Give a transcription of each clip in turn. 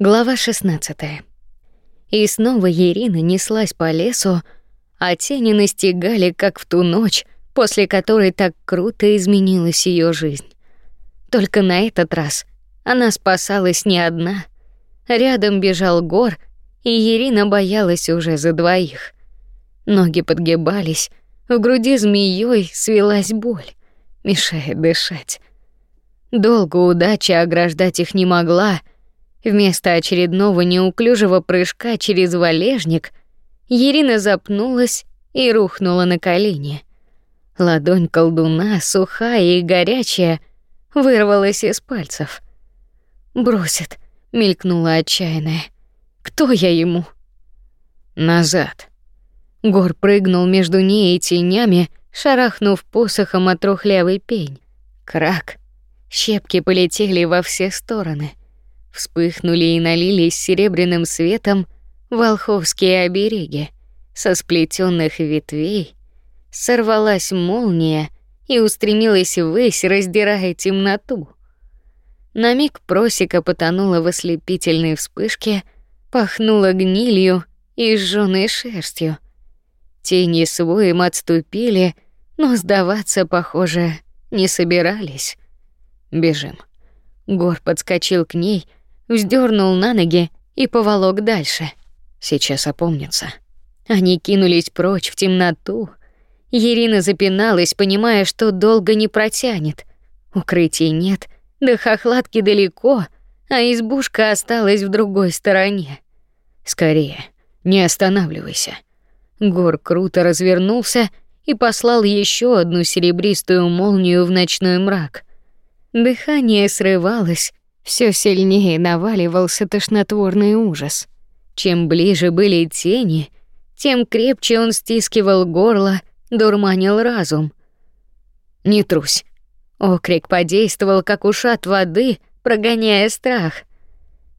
Глава 16. И снова Ирина неслась по лесу, а тени настигали, как в ту ночь, после которой так круто изменилась ее жизнь. Только на этот раз она спасалась не одна. Рядом бежал Гор, и Ирина боялась уже за двоих. Ноги подгибались, в груди змеей свелась боль, мешая дышать. Долго удача ограждать их не могла. Вместо очередного неуклюжего прыжка через валежник Ирина запнулась и рухнула на колени. Ладонь колдуна, сухая и горячая, вырвалась из пальцев. «Бросит», — мелькнула отчаянная. «Кто я ему?» «Назад». Гор прыгнул между ней и тенями, шарахнув посохом от трухлявый пень. Крак. Щепки полетели во все стороны. Вспыхнули и налились серебряным светом волховские обереги. Со сплетенных ветвей сорвалась молния и устремилась ввысь, раздирая темноту. На миг просека потонула в ослепительной вспышке, пахнула гнилью и сжёной шерстью. Тени с воем отступили, но сдаваться, похоже, не собирались. Бежим. Гор подскочил к ней, вздернул на ноги и поволок дальше. Сейчас опомнится. Они кинулись прочь в темноту. Ирина запиналась, понимая, что долго не протянет. Укрытий нет, до хохлатки далеко, а избушка осталась в другой стороне. Скорее, не останавливайся. Гор круто развернулся и послал еще одну серебристую молнию в ночной мрак. Дыхание срывалось, все сильнее наваливался тошнотворный ужас. Чем ближе были тени, тем крепче он стискивал горло, дурманил разум. Не трусь. Окрик подействовал как ушат воды, прогоняя страх.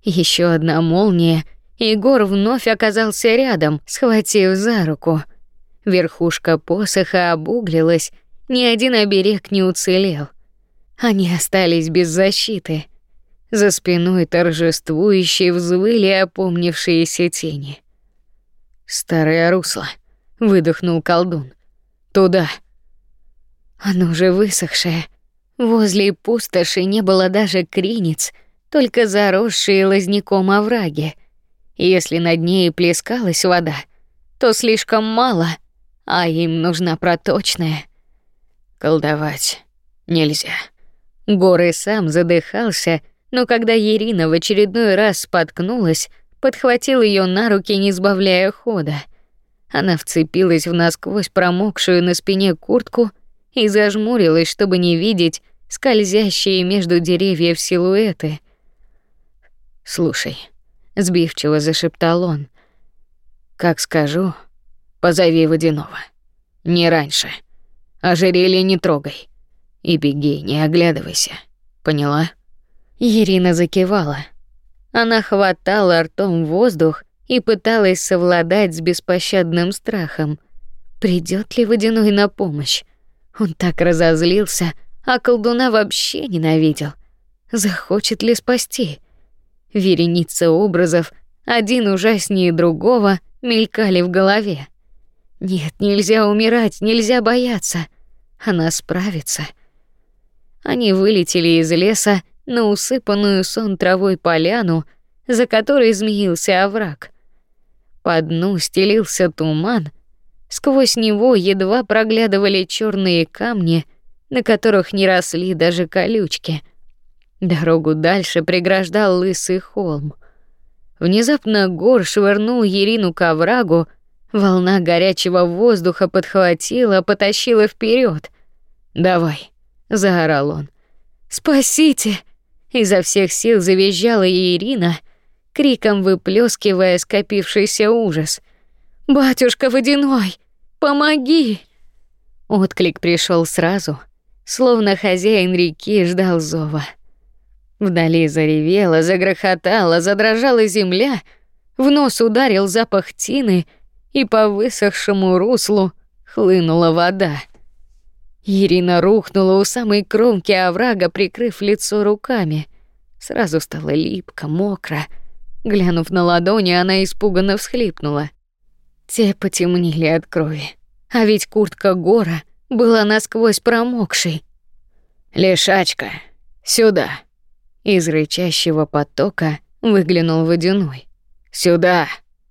Еще одна молния, и Гор вновь оказался рядом, схватив за руку. Верхушка посоха обуглилась, ни один оберег не уцелел. Они остались без защиты. За спиной торжествующе взвыли опомнившиеся тени. «Старое русло», — выдохнул колдун. «Туда». Оно уже высохшее. Возле пустоши не было даже кринец, только заросшие лозняком овраги. Если над ней плескалась вода, то слишком мало, а им нужна проточная. Колдовать нельзя. Горы сам задыхался, но когда Ирина в очередной раз споткнулась, подхватил ее на руки, не сбавляя хода. Она вцепилась в насквозь промокшую на спине куртку и зажмурилась, чтобы не видеть скользящие между деревьев силуэты. «Слушай», — сбивчиво зашептал он, — «как скажу, позови водяного. Не раньше. Ожерелье не трогай. И беги, не оглядывайся. Поняла? Ирина закивала. Она хватала ртом воздух и пыталась совладать с беспощадным страхом. Придет ли водяной на помощь? Он так разозлился, а колдуна вообще ненавидел. Захочет ли спасти? Вереница образов, один ужаснее другого, мелькали в голове. Нет, нельзя умирать, нельзя бояться. Она справится. Они вылетели из леса на усыпанную сон травой поляну, за которой змеился овраг. По дну стелился туман, сквозь него едва проглядывали черные камни, на которых не росли даже колючки. Дорогу дальше преграждал лысый холм. Внезапно гор швырнул Ерину к оврагу, волна горячего воздуха подхватила, потащила вперед. "Давай", заорал он. Спасите! Изо всех сил завизжала и Ирина, криком выплескивая скопившийся ужас. Батюшка водяной, помоги! Отклик пришел сразу, словно хозяин реки ждал зова. Вдали заревело, загрохотало, задрожала земля, в нос ударил запах тины, и по высохшему руслу хлынула вода. Ирина рухнула у самой кромки оврага, прикрыв лицо руками. Сразу стало липко, мокро. Глянув на ладони, она испуганно всхлипнула. Те потемнели от крови. А ведь куртка Гора была насквозь промокшей. «Лешачка, сюда!» Из рычащего потока выглянул водяной. «Сюда!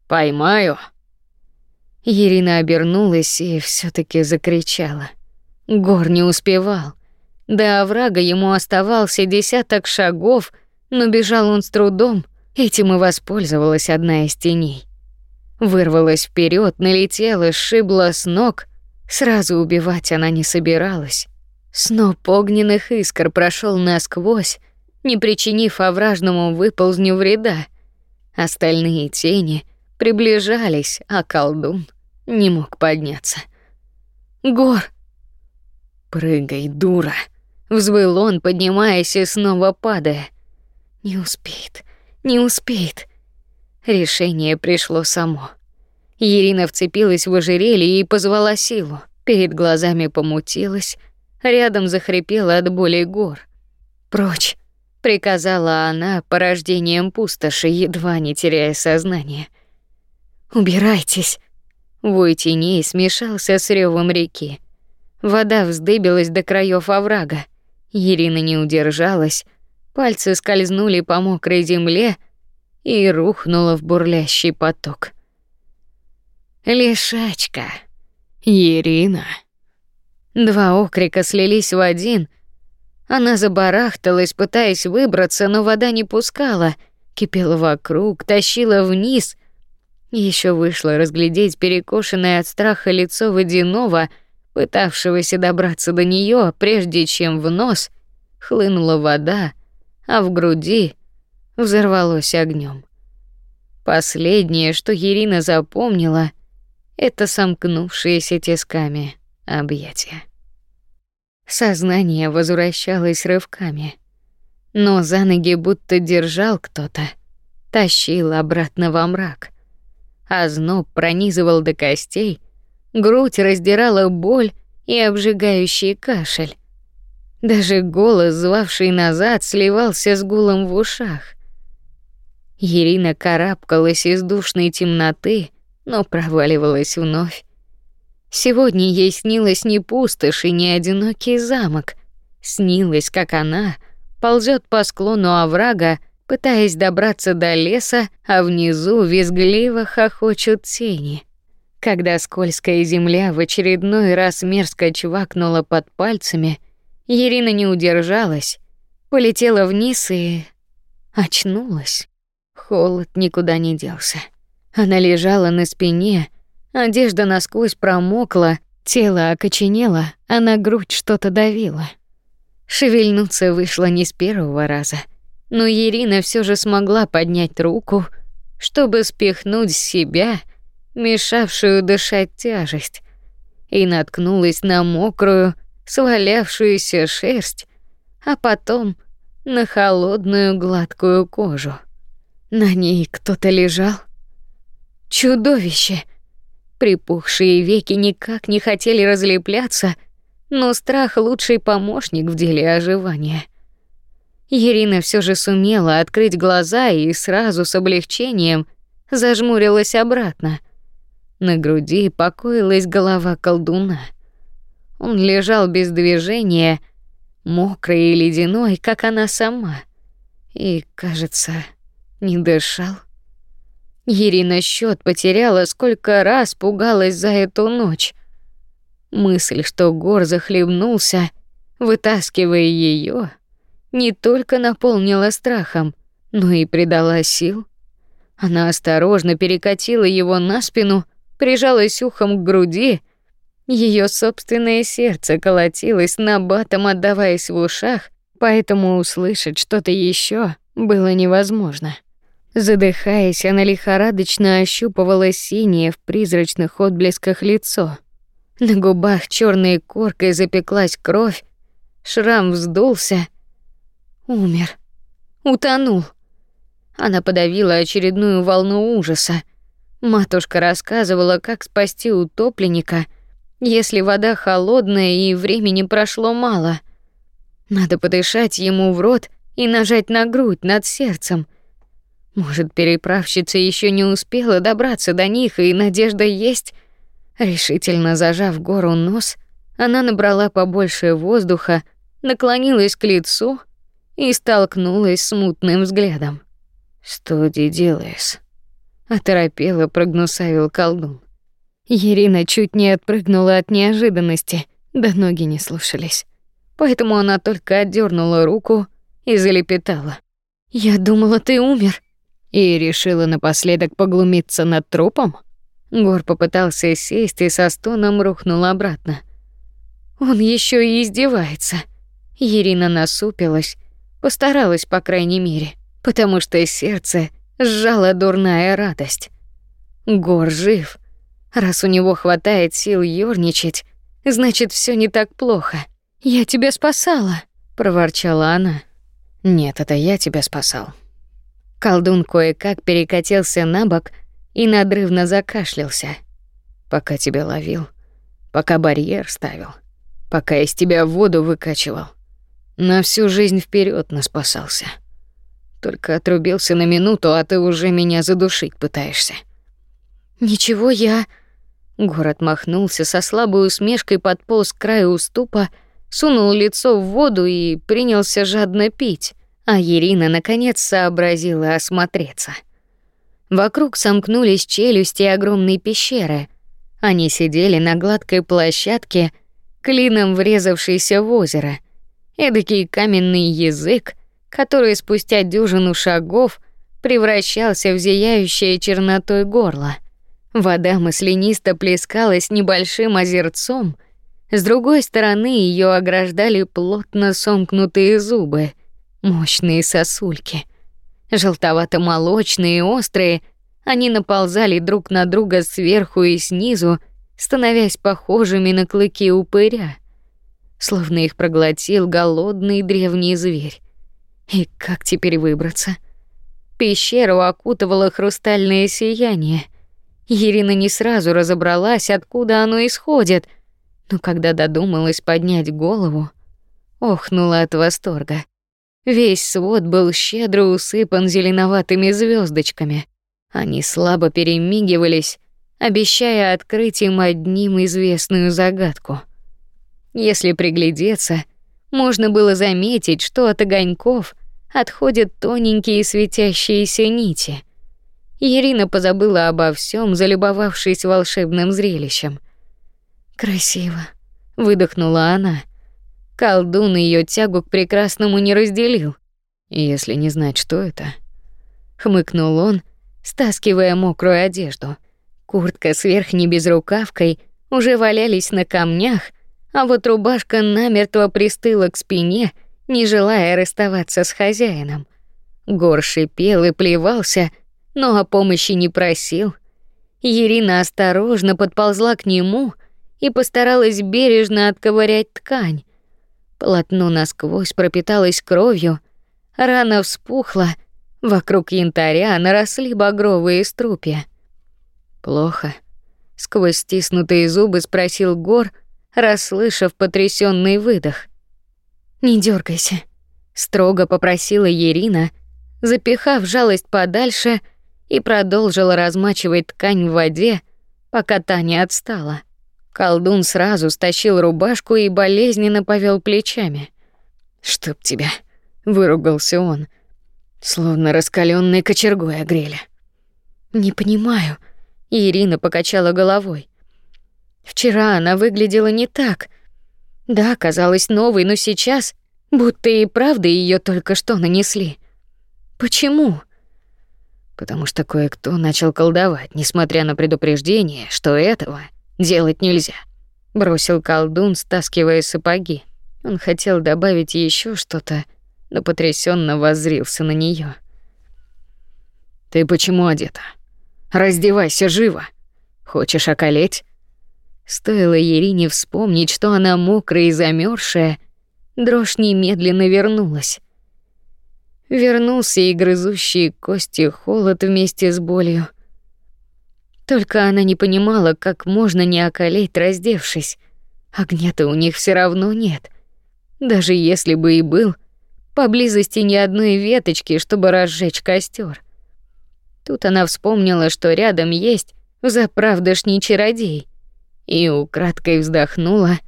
Поймаю!» Ирина обернулась и все таки закричала. Гор не успевал. До оврага ему оставался десяток шагов, но бежал он с трудом. Этим и воспользовалась одна из теней. Вырвалась вперед, налетела, сшибла с ног. Сразу убивать она не собиралась. Сноп огненных искр прошел насквозь, не причинив овражному выползню вреда. Остальные тени приближались, а колдун не мог подняться. «Гор!» «Прыгай, дура!» Взвыл он, поднимаясь и снова падая. Не успеет, не успеет. Решение пришло само. Ирина вцепилась в ожерелье и позвала силу. Перед глазами помутилась, рядом захрипела от боли гор. «Прочь!» — приказала она порождением пустоши, едва не теряя сознание. «Убирайтесь!» Вой теней смешался с ревом реки. Вода вздыбилась до краев оврага. Ирина не удержалась, пальцы скользнули по мокрой земле и рухнула в бурлящий поток. Лешачка. Ирина. Два окрика слились в один. Она забарахталась, пытаясь выбраться, но вода не пускала, кипела вокруг, тащила вниз. Еще вышло разглядеть перекошенное от страха лицо водяного — пытавшегося добраться до нее, прежде чем в нос хлынула вода, а в груди взорвалось огнем. Последнее, что Ирина запомнила, это сомкнувшиеся тисками объятия. Сознание возвращалось рывками, но за ноги будто держал кто-то, тащил обратно во мрак. А зноб пронизывал до костей, грудь раздирала боль и обжигающий кашель. Даже голос, звавший назад, сливался с гулом в ушах. Ирина карабкалась из душной темноты, но проваливалась вновь. Сегодня ей снилось не пустошь и не одинокий замок. Снилось, как она ползет по склону оврага, пытаясь добраться до леса, а внизу визгливо хохочут тени. Когда скользкая земля в очередной раз мерзко чвакнула под пальцами, Ирина не удержалась, полетела вниз и очнулась. Холод никуда не делся. Она лежала на спине, одежда насквозь промокла, тело окоченело, а на грудь что-то давило. Шевельнуться вышло не с первого раза, но Ирина все же смогла поднять руку, чтобы спихнуть с себя мешавшую дышать тяжесть, и наткнулась на мокрую, свалявшуюся шерсть, а потом на холодную гладкую кожу. На ней кто-то лежал. Чудовище. Припухшие веки никак не хотели разлепляться, но страх лучший помощник в деле оживания. Ирина все же сумела открыть глаза и сразу с облегчением зажмурилась обратно. На груди покоилась голова колдуна. Он лежал без движения, мокрый и ледяной, как она сама, и, кажется, не дышал. Ирина счет потеряла, сколько раз пугалась за эту ночь. Мысль, что Гор захлебнулся, вытаскивая ее, не только наполнила страхом, но и придала сил. Она осторожно перекатила его на спину, прижалась ухом к груди. Ее собственное сердце колотилось на батом, отдаваясь в ушах, поэтому услышать что-то еще было невозможно. Задыхаясь, она лихорадочно ощупывала синее в призрачных отблесках лицо. На губах черной коркой запеклась кровь, шрам вздулся. Умер. Утонул. Она подавила очередную волну ужаса. Матушка рассказывала, как спасти утопленника, если вода холодная и времени прошло мало. Надо подышать ему в рот и нажать на грудь над сердцем. Может, переправщица еще не успела добраться до них, и надежда есть? Решительно зажав гору нос, она набрала побольше воздуха, наклонилась к лицу и столкнулась с мутным взглядом. «Что ты делаешь?» — оторопело прогнусавил колдун. Ирина чуть не отпрыгнула от неожиданности, да ноги не слушались. Поэтому она только отдернула руку и залепетала. «Я думала, ты умер». И решила напоследок поглумиться над трупом? Гор попытался сесть и со стоном рухнул обратно. Он еще и издевается. Ирина насупилась, постаралась, по крайней мере, потому что сердце сжала дурная радость. Гор жив. Раз у него хватает сил ёрничать, значит, все не так плохо. Я тебя спасала, проворчала она. Нет, это я тебя спасал. Колдун кое-как перекатился на бок и надрывно закашлялся. Пока тебя ловил, пока барьер ставил, пока из тебя воду выкачивал. На всю жизнь вперед наспасался. Только отрубился на минуту, а ты уже меня задушить пытаешься. Ничего, я Город махнулся со слабой усмешкой, подполз к краю уступа, сунул лицо в воду и принялся жадно пить. А Ирина наконец сообразила осмотреться. Вокруг сомкнулись челюсти огромной пещеры. Они сидели на гладкой площадке, клином врезавшейся в озеро. Эдакий каменный язык, который спустя дюжину шагов превращался в зияющее чернотой горло. Вода маслянисто плескалась небольшим озерцом, с другой стороны ее ограждали плотно сомкнутые зубы, мощные сосульки. Желтовато-молочные и острые, они наползали друг на друга сверху и снизу, становясь похожими на клыки упыря, словно их проглотил голодный древний зверь. И как теперь выбраться? Пещеру окутывало хрустальное сияние. Ирина не сразу разобралась, откуда оно исходит, но когда додумалась поднять голову, охнула от восторга. Весь свод был щедро усыпан зеленоватыми звездочками. Они слабо перемигивались, обещая открыть им одним известную загадку. Если приглядеться, можно было заметить, что от огоньков отходят тоненькие светящиеся нити. Ирина позабыла обо всем, залюбовавшись волшебным зрелищем. Красиво, выдохнула она. Колдун ее тягу к прекрасному не разделил. Если не знать, что это, хмыкнул он, стаскивая мокрую одежду. Куртка с верхней безрукавкой уже валялись на камнях, а вот рубашка намертво пристыла к спине, не желая расставаться с хозяином. Гор шипел и плевался, но о помощи не просил. Ирина осторожно подползла к нему и постаралась бережно отковырять ткань. Полотно насквозь пропиталось кровью, рана вспухла, вокруг янтаря наросли багровые струпья. Плохо. Сквозь стиснутые зубы спросил Гор, расслышав потрясенный выдох. Не дергайся, строго попросила Ирина, запихав жалость подальше и продолжила размачивать ткань в воде, пока та не отстала. Колдун сразу стащил рубашку и болезненно повел плечами. "Чтоб тебя", выругался он, словно раскаленной кочергой огрели. "Не понимаю", Ирина покачала головой. Вчера она выглядела не так. Да, казалась новой, но сейчас будто и правда ее только что нанесли. Почему? потому что кое-кто начал колдовать, несмотря на предупреждение, что этого делать нельзя. Бросил колдун, стаскивая сапоги. Он хотел добавить еще что-то, но потрясенно воззрился на нее. Ты почему одета? Раздевайся живо. Хочешь околеть? Стоило Ирине вспомнить, что она мокрая и замерзшая, дрожь немедленно вернулась. Вернулся и грызущий кости холод вместе с болью. Только она не понимала, как можно не околеть, раздевшись. Огня-то у них все равно нет. Даже если бы и был, поблизости ни одной веточки, чтобы разжечь костер. Тут она вспомнила, что рядом есть заправдошний чародей, и украдкой вздохнула.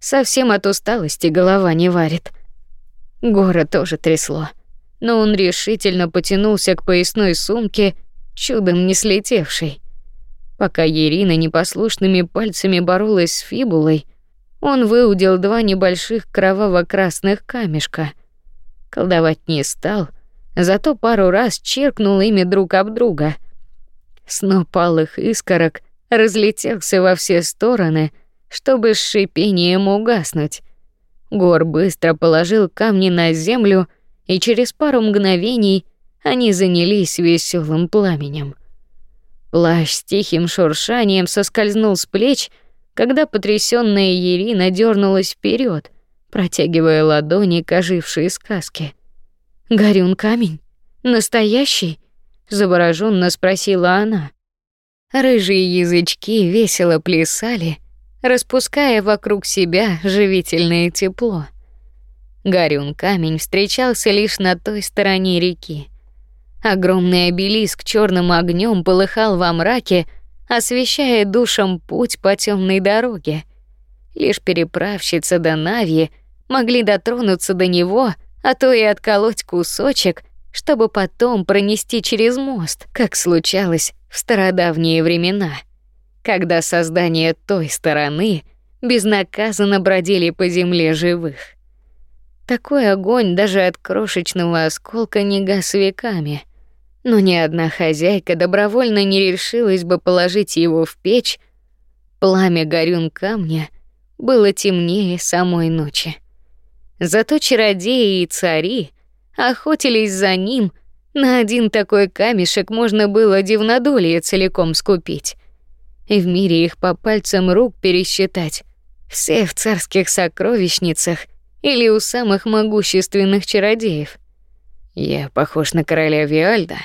Совсем от усталости голова не варит. Гора тоже трясло, но он решительно потянулся к поясной сумке, чудом не слетевшей. Пока Ирина непослушными пальцами боролась с фибулой, он выудил два небольших кроваво-красных камешка. Колдовать не стал, зато пару раз чиркнул ими друг об друга. Сноп алых искорок разлетелся во все стороны, чтобы с шипением угаснуть. Гор быстро положил камни на землю, и через пару мгновений они занялись веселым пламенем. Плащ с тихим шуршанием соскользнул с плеч, когда потрясённая Ирина дернулась вперед, протягивая ладони к ожившей сказке. «Горюн камень? Настоящий?» — завороженно спросила она. Рыжие язычки весело плясали, распуская вокруг себя живительное тепло. Горюн камень встречался лишь на той стороне реки. Огромный обелиск черным огнем полыхал во мраке, освещая душам путь по темной дороге. Лишь переправщица до Нави могли дотронуться до него, а то и отколоть кусочек, чтобы потом пронести через мост, как случалось в стародавние времена, когда создания той стороны безнаказанно бродили по земле живых. Такой огонь даже от крошечного осколка не гас веками но ни одна хозяйка добровольно не решилась бы положить его в печь. Пламя горюн камня было темнее самой ночи. Зато чародеи и цари охотились за ним. На один такой камешек можно было дивнодолье целиком скупить. И в мире их по пальцам рук пересчитать. Все в царских сокровищницах или у самых могущественных чародеев. Я похож на короля Виальда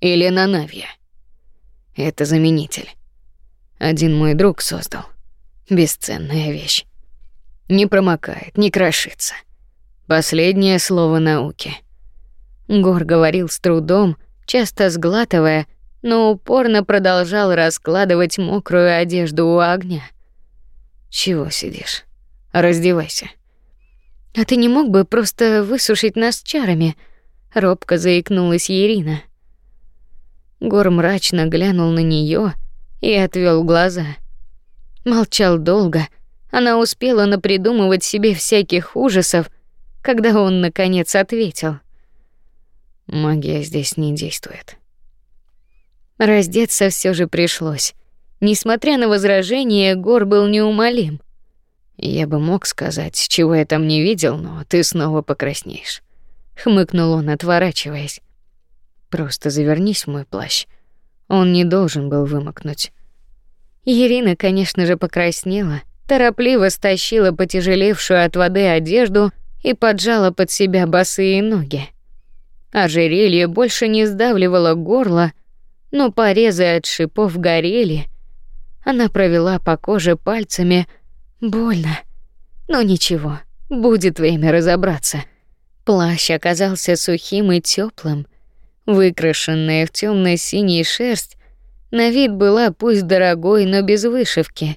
или на Навья. Это заменитель. Один мой друг создал. Бесценная вещь. Не промокает, не крошится. Последнее слово науки. Гор говорил с трудом, часто сглатывая, но упорно продолжал раскладывать мокрую одежду у огня. Чего сидишь? Раздевайся. А ты не мог бы просто высушить нас чарами? робко заикнулась Ирина. Гор мрачно глянул на нее и отвел глаза. Молчал долго. Она успела напридумывать себе всяких ужасов, когда он наконец ответил: "Магия здесь не действует". Раздеться все же пришлось. Несмотря на возражения, Гор был неумолим. Я бы мог сказать, чего я там не видел, но ты снова покраснеешь хмыкнул он, отворачиваясь. Просто завернись в мой плащ. Он не должен был вымокнуть. Ирина, конечно же, покраснела, торопливо стащила потяжелевшую от воды одежду и поджала под себя босые ноги. Ожерелье больше не сдавливало горло, но порезы от шипов горели. Она провела по коже пальцами. Больно. Но ничего, будет время разобраться. Плащ оказался сухим и теплым, выкрашенная в темно синий шерсть, на вид была пусть дорогой, но без вышивки.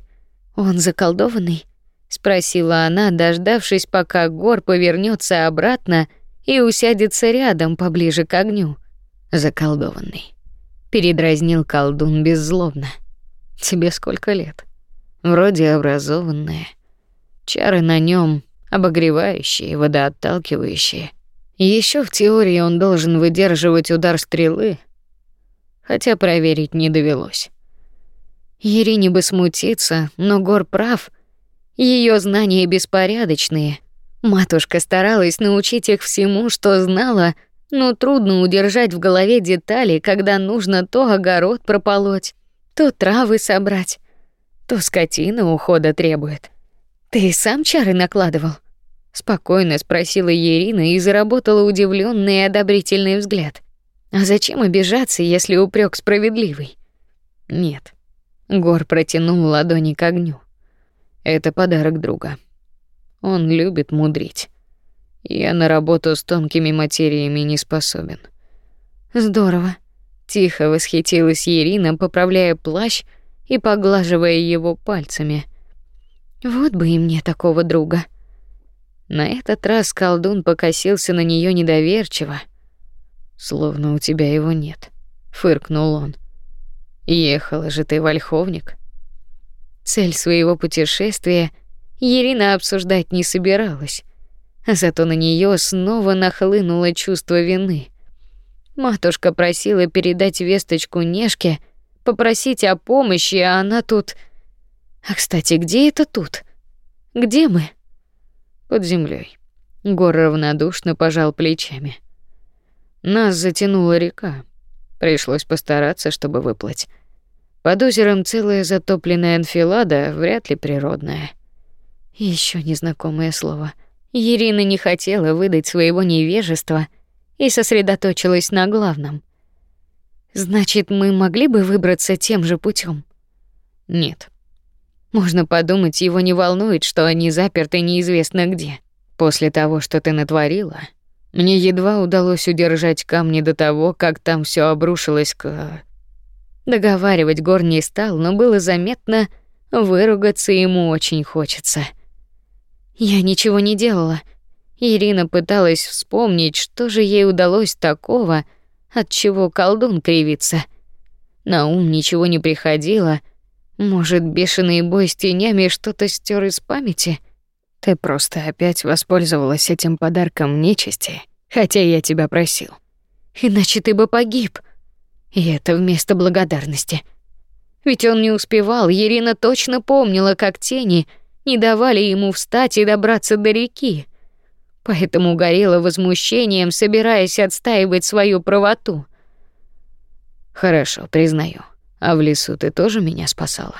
Он заколдованный? спросила она, дождавшись, пока Гор повернется обратно и усядется рядом, поближе к огню. Заколдованный. Передразнил колдун беззлобно. Тебе сколько лет? Вроде образованная. Чары на нем обогревающие, водоотталкивающие. Еще в теории он должен выдерживать удар стрелы, хотя проверить не довелось. Ирине бы смутиться, но Гор прав. Ее знания беспорядочные. Матушка старалась научить их всему, что знала, но трудно удержать в голове детали, когда нужно то огород прополоть, то травы собрать, то скотина ухода требует. Ты сам чары накладывал? спокойно спросила Ирина и заработала удивленный и одобрительный взгляд. А зачем обижаться, если упрек справедливый? Нет. Гор протянул ладони к огню. Это подарок друга. Он любит мудрить. Я на работу с тонкими материями не способен. Здорово. Тихо восхитилась Ирина, поправляя плащ и поглаживая его пальцами. Вот бы и мне такого друга. На этот раз колдун покосился на нее недоверчиво, словно у тебя его нет, фыркнул он. Ехала же ты в Ольховник. Цель своего путешествия Ирина обсуждать не собиралась. Зато на нее снова нахлынуло чувство вины. Матушка просила передать весточку Нешке, попросить о помощи, а она тут... А, кстати, где это тут? Где мы? Под землей. Гор равнодушно пожал плечами. Нас затянула река. Пришлось постараться, чтобы выплыть. Под озером целая затопленная анфилада, вряд ли природная. Еще незнакомое слово. Ирина не хотела выдать своего невежества и сосредоточилась на главном. Значит, мы могли бы выбраться тем же путем? Нет. Можно подумать, его не волнует, что они заперты неизвестно где. После того, что ты натворила, мне едва удалось удержать камни до того, как там все обрушилось к Договаривать Гор не стал, но было заметно, выругаться ему очень хочется. Я ничего не делала. Ирина пыталась вспомнить, что же ей удалось такого, от чего колдун кривится. На ум ничего не приходило. Может, бешеный бой с тенями что-то стер из памяти? Ты просто опять воспользовалась этим подарком нечисти, хотя я тебя просил. Иначе ты бы погиб. И это вместо благодарности. Ведь он не успевал, Ирина точно помнила, как тени — не давали ему встать и добраться до реки. Поэтому горела возмущением, собираясь отстаивать свою правоту. Хорошо, признаю. А в лесу ты тоже меня спасала,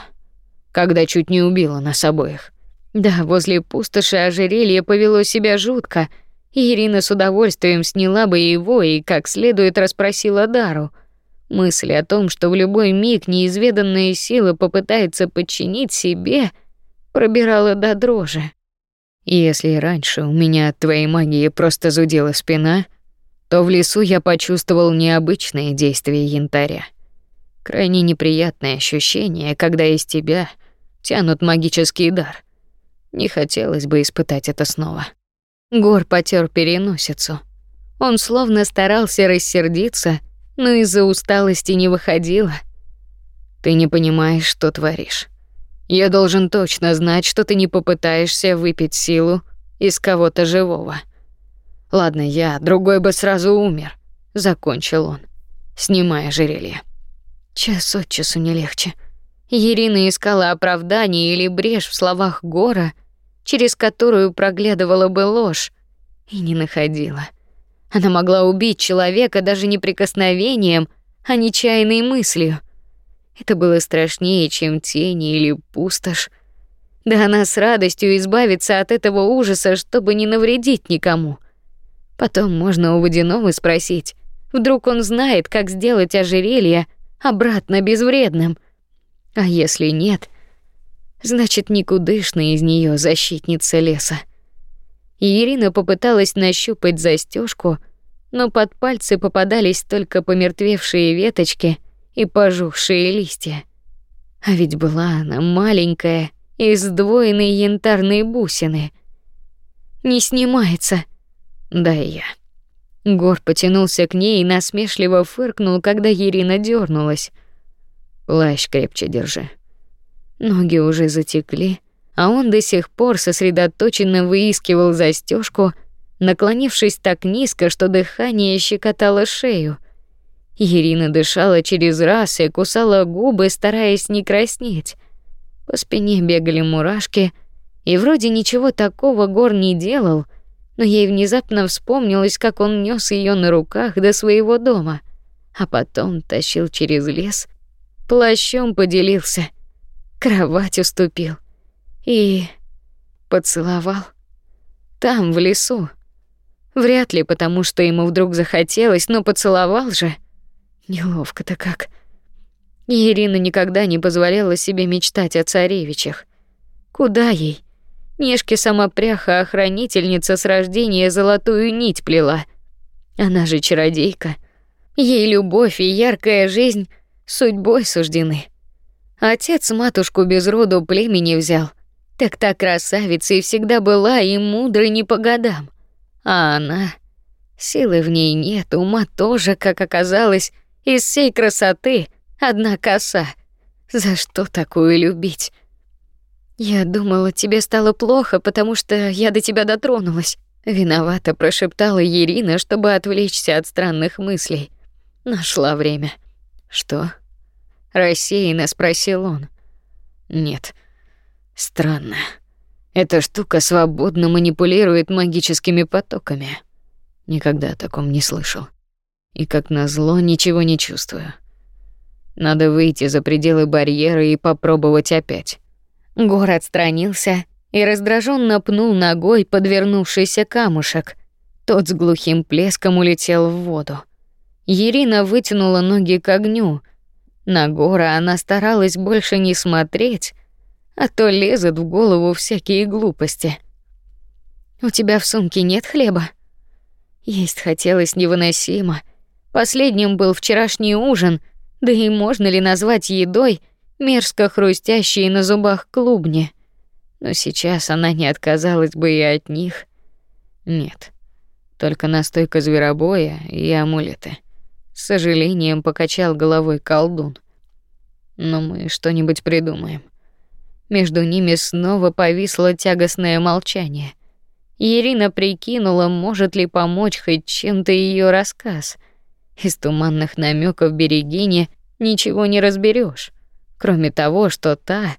когда чуть не убила нас обоих. Да, возле пустоши ожерелье повело себя жутко. И Ирина с удовольствием сняла бы его и как следует расспросила Дару. Мысль о том, что в любой миг неизведанная сила попытается подчинить себе, пробирала до дрожи. Если раньше у меня от твоей магии просто зудела спина, то в лесу я почувствовал необычные действия янтаря. Крайне неприятное ощущение, когда из тебя тянут магический дар. Не хотелось бы испытать это снова. Гор потер переносицу. Он словно старался рассердиться, но из-за усталости не выходило. Ты не понимаешь, что творишь. Я должен точно знать, что ты не попытаешься выпить силу из кого-то живого. Ладно, я, другой бы сразу умер, закончил он, снимая ожерелье. Час от часу не легче. Ирина искала оправдание или брешь в словах Гора, через которую проглядывала бы ложь, и не находила. Она могла убить человека даже не прикосновением, а нечаянной мыслью. Это было страшнее, чем тени или пустошь. Да она с радостью избавится от этого ужаса, чтобы не навредить никому. Потом можно у водяного спросить. Вдруг он знает, как сделать ожерелье обратно безвредным. А если нет, значит, никудышная из нее защитница леса. Ирина попыталась нащупать застежку, но под пальцы попадались только помертвевшие веточки — и пожухшие листья. А ведь была она маленькая, из сдвоенной янтарной бусины. Не снимается. Да и я. Гор потянулся к ней и насмешливо фыркнул, когда Ирина дернулась. Плащ крепче держи. Ноги уже затекли, а он до сих пор сосредоточенно выискивал застежку, наклонившись так низко, что дыхание щекотало шею — Ирина дышала через раз и кусала губы, стараясь не краснеть. По спине бегали мурашки, и вроде ничего такого Гор не делал, но ей внезапно вспомнилось, как он нёс её на руках до своего дома, а потом тащил через лес, плащом поделился, кровать уступил и поцеловал там в лесу. Вряд ли потому, что ему вдруг захотелось, но поцеловал же. Неловко-то как. Ирина никогда не позволяла себе мечтать о царевичах. Куда ей? Нежке сама пряха-охранительница с рождения золотую нить плела. Она же чародейка. Ей любовь и яркая жизнь судьбой суждены. Отец матушку без роду племени взял. Так та красавица и всегда была и мудрой не по годам. А она... Силы в ней нет, ума тоже, как оказалось, из всей красоты одна коса. За что такую любить? Я думала, тебе стало плохо, потому что я до тебя дотронулась. Виновато прошептала Ирина, чтобы отвлечься от странных мыслей. Нашла время. Что? рассеянно спросил он. Нет. Странно. Эта штука свободно манипулирует магическими потоками. Никогда о таком не слышал. И как назло ничего не чувствую. Надо выйти за пределы барьера и попробовать опять. Гор отстранился и раздраженно пнул ногой подвернувшийся камушек. Тот с глухим плеском улетел в воду. Ирина вытянула ноги к огню. На Гора она старалась больше не смотреть, а то лезут в голову всякие глупости. У тебя в сумке нет хлеба? Есть хотелось невыносимо. Последним был вчерашний ужин, да и можно ли назвать едой мерзко хрустящие на зубах клубни? Но сейчас она не отказалась бы и от них. Нет. Только настойка зверобоя и амулеты. С сожалением покачал головой колдун. Но мы что-нибудь придумаем. Между ними снова повисло тягостное молчание. Ирина прикинула, может ли помочь хоть чем-то ее рассказ. Из туманных намеков Берегине ничего не разберешь, кроме того, что та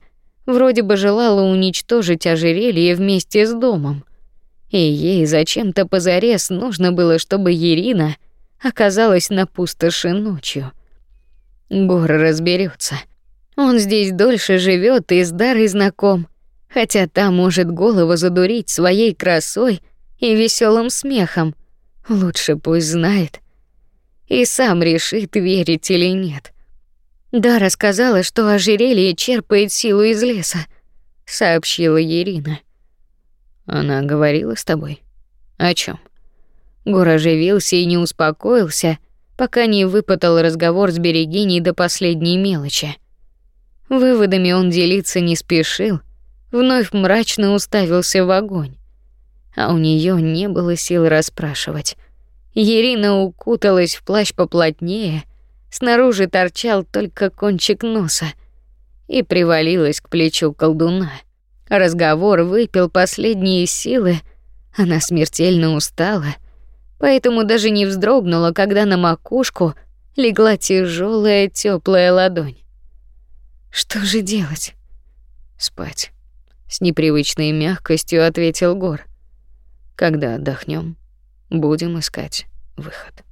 вроде бы желала уничтожить ожерелье вместе с домом. И ей зачем-то позарез нужно было, чтобы Ирина оказалась на пустоши ночью. Гор разберется. Он здесь дольше живет и с дарой знаком, хотя та может голову задурить своей красой и веселым смехом. Лучше пусть знает и сам решит, верить или нет. Да, рассказала, что ожерелье черпает силу из леса, сообщила Ирина. Она говорила с тобой о чем? Гор оживился и не успокоился, пока не выпытал разговор с Берегиней до последней мелочи. Выводами он делиться не спешил, вновь мрачно уставился в огонь. А у нее не было сил расспрашивать. Ирина укуталась в плащ поплотнее, снаружи торчал только кончик носа и привалилась к плечу колдуна. Разговор выпил последние силы, она смертельно устала — поэтому даже не вздрогнула, когда на макушку легла тяжелая теплая ладонь. Что же делать? Спать. С непривычной мягкостью ответил Гор. Когда отдохнем, будем искать выход.